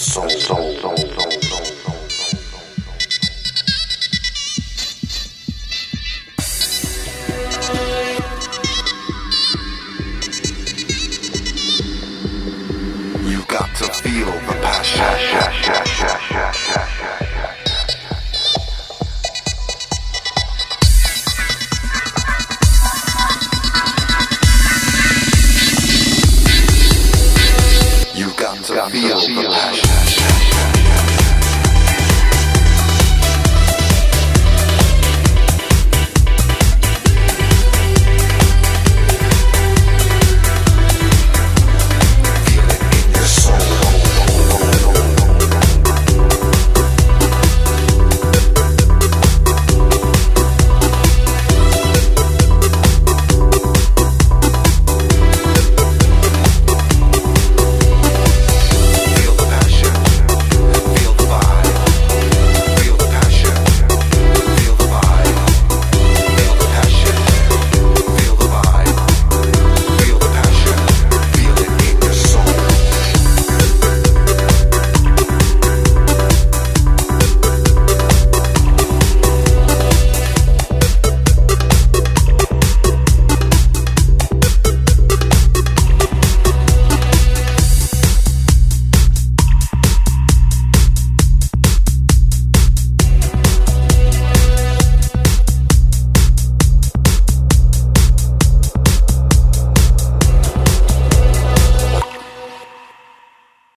soul. soul, soul. Got to feel the passion.